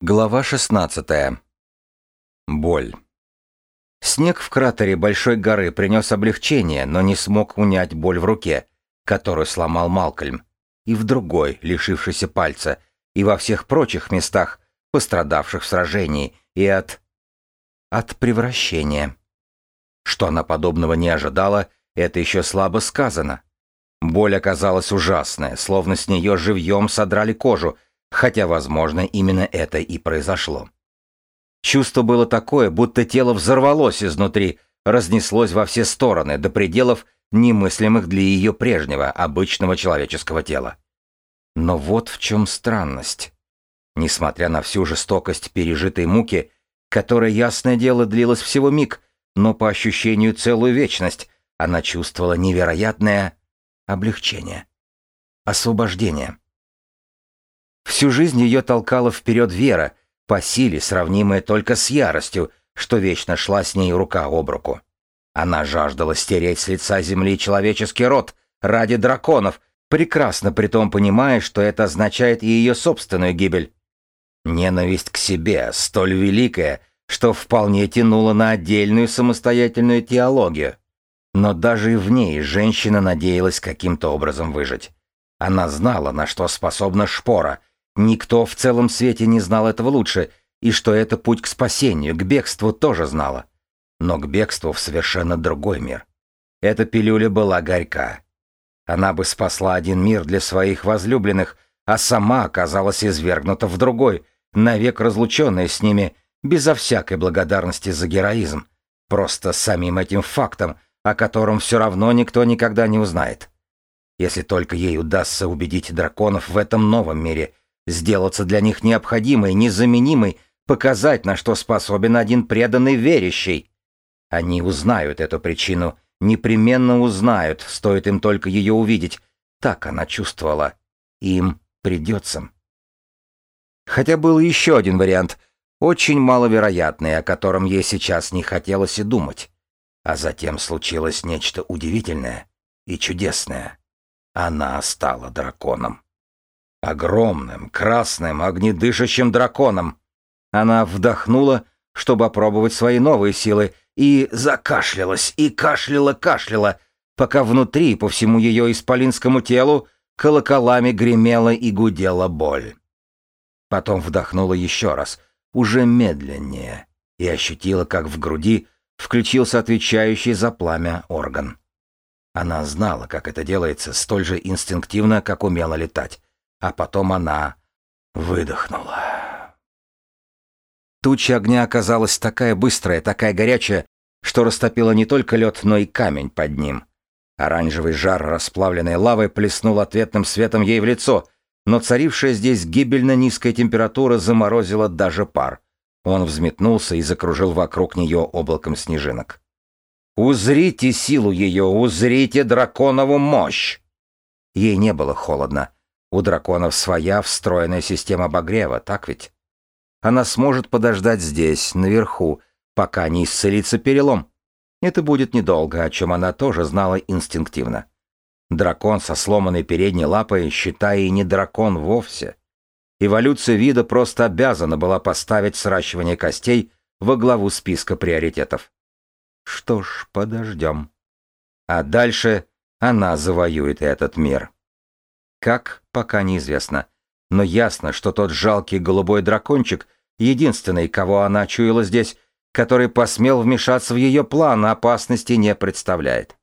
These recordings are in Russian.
Глава 16. Боль. Снег в кратере большой горы принес облегчение, но не смог унять боль в руке, которую сломал Малкольм, и в другой, лишившейся пальца, и во всех прочих местах, пострадавших в сражении, и от... от превращения. Что она подобного не ожидала, это еще слабо сказано. Боль оказалась ужасная, словно с нее живьем содрали кожу, хотя, возможно, именно это и произошло. Чувство было такое, будто тело взорвалось изнутри, разнеслось во все стороны, до пределов, немыслимых для ее прежнего, обычного человеческого тела. Но вот в чем странность. Несмотря на всю жестокость пережитой муки, которая, ясное дело, длилась всего миг, но по ощущению целую вечность, она чувствовала невероятное облегчение, освобождение. Всю жизнь ее толкала вперед вера, по силе сравнимая только с яростью, что вечно шла с ней рука об руку. Она жаждала стереть с лица земли человеческий род ради драконов, прекрасно притом понимая, что это означает и ее собственную гибель. Ненависть к себе столь великая, что вполне тянула на отдельную самостоятельную теологию. Но даже и в ней женщина надеялась каким-то образом выжить. Она знала, на что способна шпора — Никто в целом свете не знал этого лучше, и что это путь к спасению, к бегству тоже знала. Но к бегству в совершенно другой мир. Эта пилюля была горька. Она бы спасла один мир для своих возлюбленных, а сама оказалась извергнута в другой, навек разлученная с ними, безо всякой благодарности за героизм, просто самим этим фактом, о котором все равно никто никогда не узнает. Если только ей удастся убедить драконов в этом новом мире — сделаться для них необходимой, незаменимой, показать, на что способен один преданный верящий. Они узнают эту причину, непременно узнают, стоит им только ее увидеть. Так она чувствовала. Им придется. Хотя был еще один вариант, очень маловероятный, о котором ей сейчас не хотелось и думать. А затем случилось нечто удивительное и чудесное. Она стала драконом. Огромным, красным, огнедышащим драконом. Она вдохнула, чтобы опробовать свои новые силы, и закашлялась, и кашляла-кашляла, пока внутри, по всему ее исполинскому телу, колоколами гремела и гудела боль. Потом вдохнула еще раз, уже медленнее, и ощутила, как в груди включился отвечающий за пламя орган. Она знала, как это делается, столь же инстинктивно, как умела летать а потом она выдохнула. Туча огня оказалась такая быстрая, такая горячая, что растопила не только лед, но и камень под ним. Оранжевый жар расплавленной лавы плеснул ответным светом ей в лицо, но царившая здесь гибельно низкая температура заморозила даже пар. Он взметнулся и закружил вокруг нее облаком снежинок. «Узрите силу ее, узрите драконову мощь!» Ей не было холодно, у драконов своя встроенная система обогрева, так ведь? Она сможет подождать здесь, наверху, пока не исцелится перелом. Это будет недолго, о чем она тоже знала инстинктивно. Дракон со сломанной передней лапой, считай, и не дракон вовсе. Эволюция вида просто обязана была поставить сращивание костей во главу списка приоритетов. Что ж, подождем. А дальше она завоюет этот мир. Как, пока неизвестно. Но ясно, что тот жалкий голубой дракончик, единственный, кого она чуяла здесь, который посмел вмешаться в ее план, опасности не представляет.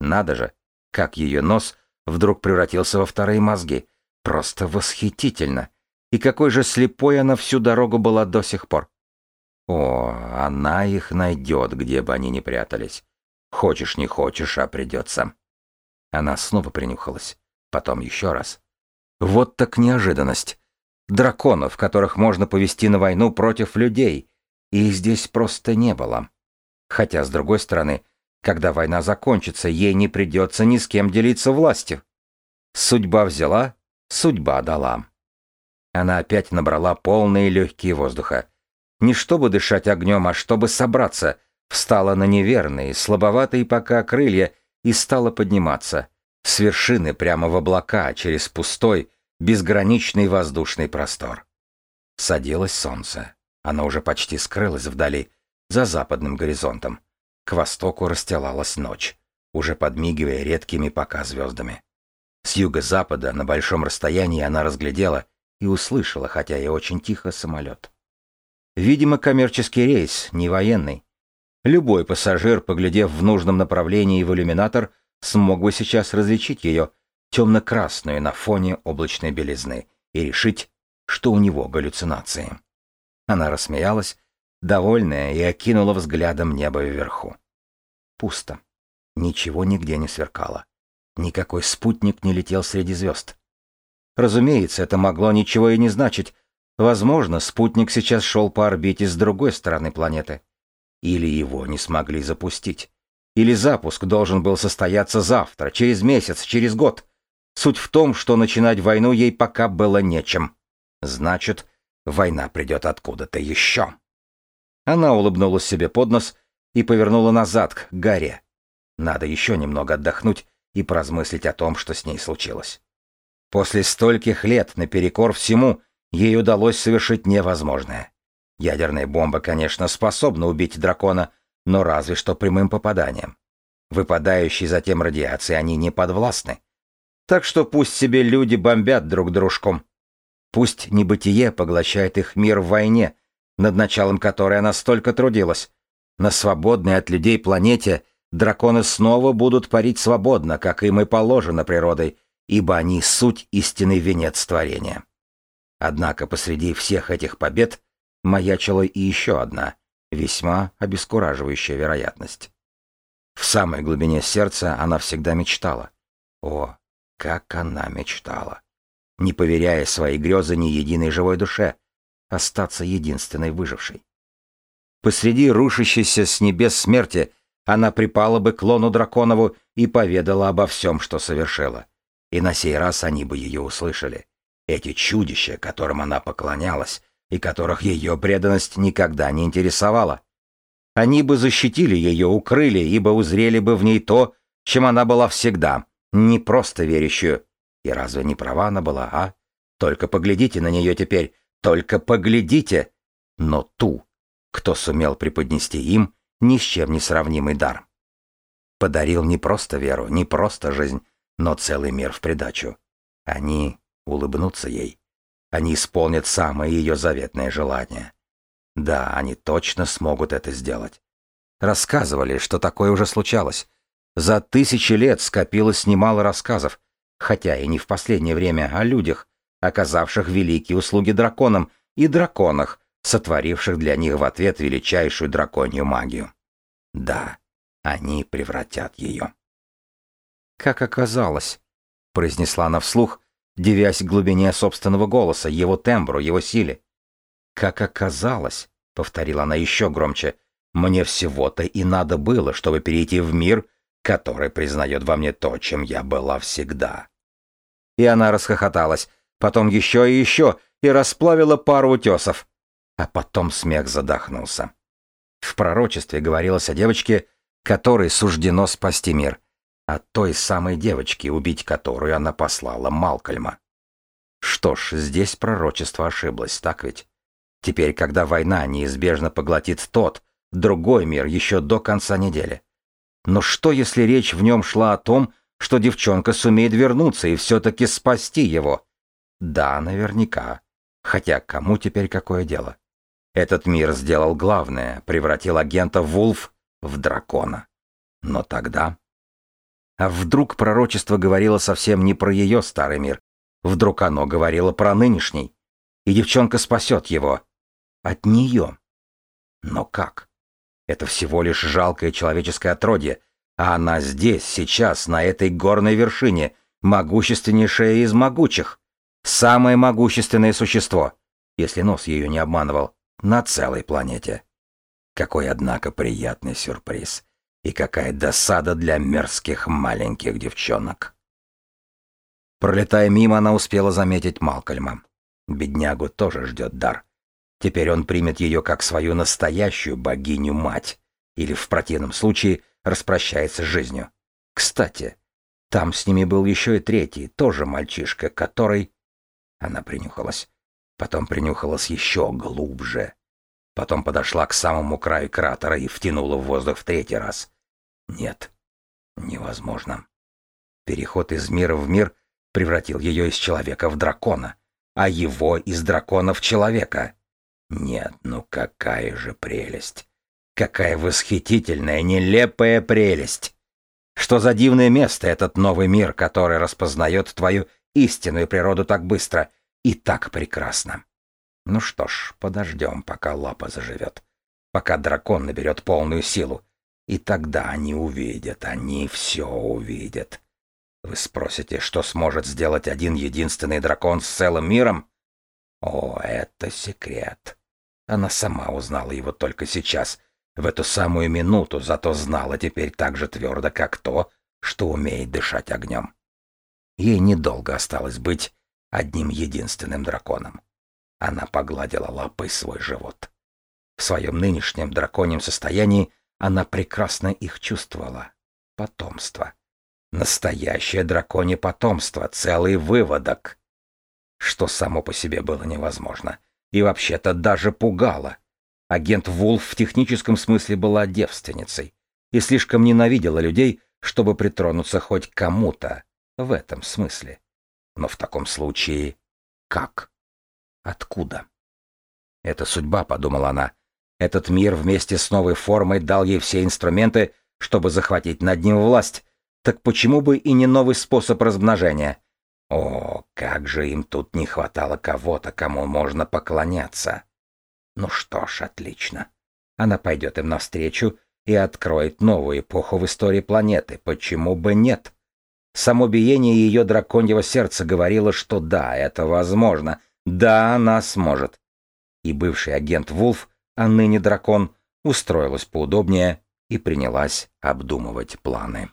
Надо же, как ее нос вдруг превратился во вторые мозги. Просто восхитительно. И какой же слепой она всю дорогу была до сих пор. О, она их найдет, где бы они ни прятались. Хочешь, не хочешь, а придется. Она снова принюхалась потом еще раз. Вот так неожиданность. Драконов, которых можно повести на войну против людей, их здесь просто не было. Хотя, с другой стороны, когда война закончится, ей не придется ни с кем делиться властью. Судьба взяла, судьба дала. Она опять набрала полные легкие воздуха. Не чтобы дышать огнем, а чтобы собраться, встала на неверные, слабоватые пока крылья и стала подниматься — с вершины прямо в облака через пустой, безграничный воздушный простор. Садилось солнце. Оно уже почти скрылось вдали, за западным горизонтом. К востоку расстилалась ночь, уже подмигивая редкими пока звездами. С юго-запада на большом расстоянии она разглядела и услышала, хотя и очень тихо, самолет. Видимо, коммерческий рейс, не военный. Любой пассажир, поглядев в нужном направлении в иллюминатор, смог бы сейчас различить ее, темно-красную на фоне облачной белизны, и решить, что у него галлюцинации. Она рассмеялась, довольная, и окинула взглядом небо вверху. Пусто. Ничего нигде не сверкало. Никакой спутник не летел среди звезд. Разумеется, это могло ничего и не значить. Возможно, спутник сейчас шел по орбите с другой стороны планеты. Или его не смогли запустить. Или запуск должен был состояться завтра, через месяц, через год. Суть в том, что начинать войну ей пока было нечем. Значит, война придет откуда-то еще. Она улыбнулась себе под нос и повернула назад к горе. Надо еще немного отдохнуть и поразмыслить о том, что с ней случилось. После стольких лет, наперекор всему, ей удалось совершить невозможное. Ядерная бомба, конечно, способна убить дракона, но разве что прямым попаданием. Выпадающей затем радиации они не подвластны. Так что пусть себе люди бомбят друг дружком. Пусть небытие поглощает их мир в войне, над началом которой она столько трудилась. На свободной от людей планете драконы снова будут парить свободно, как им и положено природой, ибо они суть истинный венец творения. Однако посреди всех этих побед маячила и еще одна, весьма обескураживающая вероятность. В самой глубине сердца она всегда мечтала. О, как она мечтала! Не поверяя своей грезы ни единой живой душе, остаться единственной выжившей. Посреди рушащейся с небес смерти она припала бы к лону Драконову и поведала обо всем, что совершила. И на сей раз они бы ее услышали. Эти чудища, которым она поклонялась, и которых ее преданность никогда не интересовала. Они бы защитили ее, укрыли, ибо узрели бы в ней то, чем она была всегда, не просто верящую. И разве не права она была, а? Только поглядите на нее теперь, только поглядите! Но ту, кто сумел преподнести им ни с чем не сравнимый дар. Подарил не просто веру, не просто жизнь, но целый мир в придачу. Они улыбнутся ей. Они исполнят самое ее заветное желание. Да, они точно смогут это сделать. Рассказывали, что такое уже случалось. За тысячи лет скопилось немало рассказов, хотя и не в последнее время о людях, оказавших великие услуги драконам, и драконах, сотворивших для них в ответ величайшую драконью магию. Да, они превратят ее. «Как оказалось», — произнесла она вслух, девясь глубине собственного голоса, его тембру, его силе. «Как оказалось», — повторила она еще громче, — «мне всего-то и надо было, чтобы перейти в мир, который признает во мне то, чем я была всегда». И она расхохоталась, потом еще и еще, и расплавила пару утесов. А потом смех задохнулся. В пророчестве говорилось о девочке, которой суждено спасти мир, о той самой девочке, убить которую она послала Малкольма. Что ж, здесь пророчество ошиблось, так ведь? Теперь, когда война неизбежно поглотит тот, другой мир еще до конца недели. Но что, если речь в нем шла о том, что девчонка сумеет вернуться и все-таки спасти его? Да, наверняка. Хотя кому теперь какое дело? Этот мир сделал главное, превратил агента Вулф в дракона. Но тогда... А вдруг пророчество говорило совсем не про ее старый мир? Вдруг оно говорило про нынешний? И девчонка спасет его. От нее. Но как? Это всего лишь жалкое человеческое отродье, а она здесь, сейчас, на этой горной вершине, могущественнейшая из могучих. Самое могущественное существо, если нос ее не обманывал, на целой планете. Какой, однако, приятный сюрприз. И какая досада для мерзких маленьких девчонок. Пролетая мимо, она успела заметить Малкольма. Беднягу тоже ждет дар. Теперь он примет ее как свою настоящую богиню-мать. Или, в противном случае, распрощается с жизнью. Кстати, там с ними был еще и третий, тоже мальчишка, который... Она принюхалась. Потом принюхалась еще глубже. Потом подошла к самому краю кратера и втянула в воздух в третий раз. Нет, невозможно. Переход из мира в мир превратил ее из человека в дракона, а его из дракона в человека. Нет, ну какая же прелесть! Какая восхитительная, нелепая прелесть! Что за дивное место этот новый мир, который распознает твою истинную природу так быстро и так прекрасно. Ну что ж, подождем, пока лапа заживет, пока дракон наберет полную силу, и тогда они увидят, они все увидят. Вы спросите, что сможет сделать один единственный дракон с целым миром? О, это секрет. Она сама узнала его только сейчас, в эту самую минуту, зато знала теперь так же твердо, как то, что умеет дышать огнем. Ей недолго осталось быть одним единственным драконом. Она погладила лапой свой живот. В своем нынешнем драконьем состоянии она прекрасно их чувствовала. Потомство. Настоящее драконье потомство, целый выводок. Что само по себе было невозможно. И вообще-то даже пугало. Агент Вулф в техническом смысле была девственницей и слишком ненавидела людей, чтобы притронуться хоть кому-то, в этом смысле. Но в таком случае как? Откуда? Это судьба, подумала она. Этот мир вместе с новой формой дал ей все инструменты, чтобы захватить над ним власть. Так почему бы и не новый способ размножения? О, как же им тут не хватало кого-то, кому можно поклоняться. Ну что ж, отлично. Она пойдет им навстречу и откроет новую эпоху в истории планеты. Почему бы нет? Само биение ее драконьего сердца говорило, что да, это возможно. Да, она сможет. И бывший агент Вулф, а ныне дракон, устроилась поудобнее и принялась обдумывать планы.